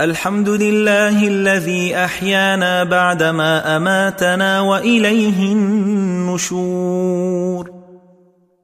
الحمد لله الذي أحيانا بعدما أماتنا وإليه النشور.